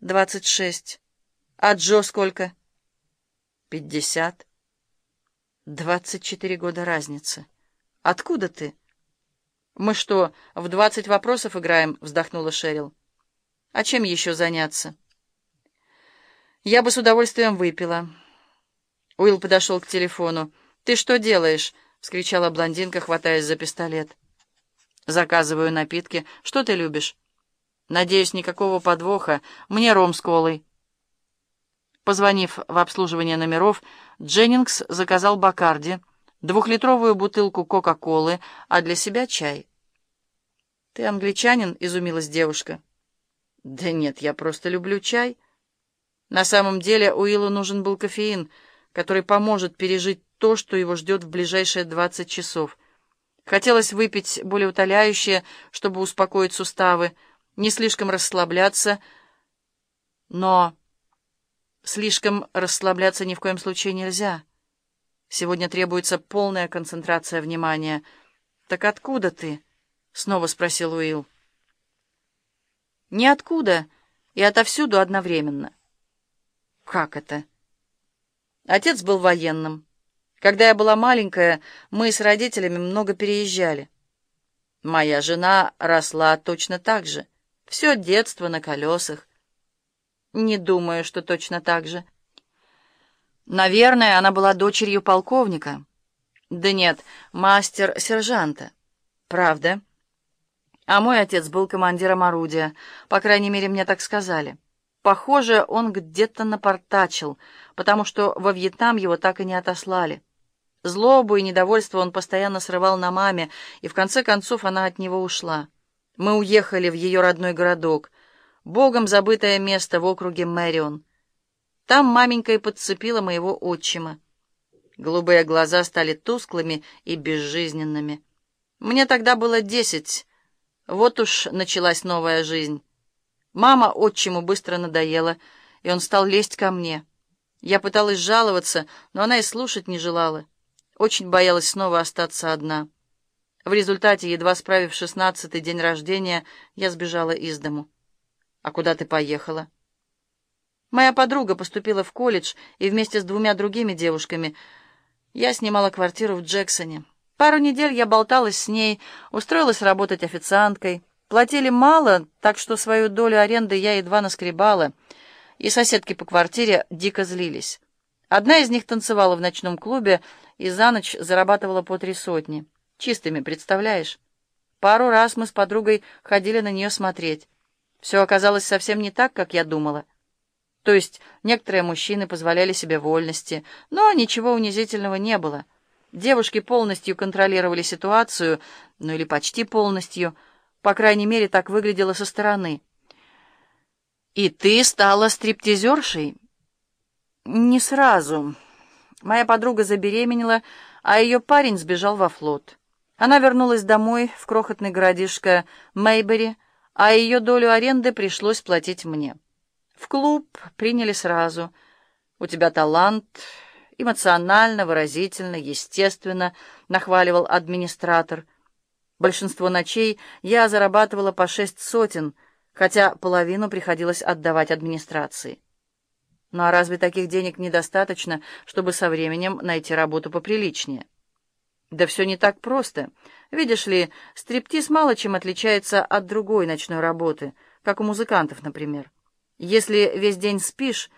«Двадцать шесть. А Джо сколько?» «Пятьдесят». «Двадцать четыре года разницы. Откуда ты?» «Мы что, в двадцать вопросов играем?» — вздохнула Шерил. «А чем еще заняться?» «Я бы с удовольствием выпила». Уилл подошел к телефону. «Ты что делаешь?» — вскричала блондинка, хватаясь за пистолет. «Заказываю напитки. Что ты любишь?» «Надеюсь, никакого подвоха. Мне ром с колой». Позвонив в обслуживание номеров, Дженнингс заказал Бакарди, двухлитровую бутылку Кока-Колы, а для себя чай. «Ты англичанин?» — изумилась девушка. «Да нет, я просто люблю чай». На самом деле Уиллу нужен был кофеин, который поможет пережить то, что его ждет в ближайшие 20 часов. Хотелось выпить более утоляющее, чтобы успокоить суставы, не слишком расслабляться, но слишком расслабляться ни в коем случае нельзя. Сегодня требуется полная концентрация внимания. «Так откуда ты?» — снова спросил Уилл. «Ниоткуда и отовсюду одновременно». «Как это?» Отец был военным. Когда я была маленькая, мы с родителями много переезжали. Моя жена росла точно так же. Все детство на колесах. Не думаю, что точно так же. Наверное, она была дочерью полковника. Да нет, мастер-сержанта. Правда? А мой отец был командиром орудия. По крайней мере, мне так сказали. Похоже, он где-то напортачил, потому что во Вьетнам его так и не отослали. Злобу и недовольство он постоянно срывал на маме, и в конце концов она от него ушла. Мы уехали в ее родной городок, богом забытое место в округе Мэрион. Там маменька и подцепила моего отчима. Голубые глаза стали тусклыми и безжизненными. Мне тогда было десять. Вот уж началась новая жизнь. Мама отчиму быстро надоела, и он стал лезть ко мне. Я пыталась жаловаться, но она и слушать не желала. Очень боялась снова остаться одна. В результате, едва справив шестнадцатый день рождения, я сбежала из дому. «А куда ты поехала?» Моя подруга поступила в колледж, и вместе с двумя другими девушками я снимала квартиру в Джексоне. Пару недель я болталась с ней, устроилась работать официанткой. Платили мало, так что свою долю аренды я едва наскребала, и соседки по квартире дико злились. Одна из них танцевала в ночном клубе и за ночь зарабатывала по три сотни. Чистыми, представляешь? Пару раз мы с подругой ходили на нее смотреть. Все оказалось совсем не так, как я думала. То есть некоторые мужчины позволяли себе вольности, но ничего унизительного не было. Девушки полностью контролировали ситуацию, ну или почти полностью, по крайней мере, так выглядело со стороны. «И ты стала стриптизершей?» Не сразу. Моя подруга забеременела, а ее парень сбежал во флот. Она вернулась домой в крохотный городишко Мейбери, а ее долю аренды пришлось платить мне. В клуб приняли сразу. «У тебя талант, эмоционально, выразительно, естественно», — нахваливал администратор. Большинство ночей я зарабатывала по шесть сотен, хотя половину приходилось отдавать администрации. Ну а разве таких денег недостаточно, чтобы со временем найти работу поприличнее? Да все не так просто. Видишь ли, стриптиз мало чем отличается от другой ночной работы, как у музыкантов, например. Если весь день спишь,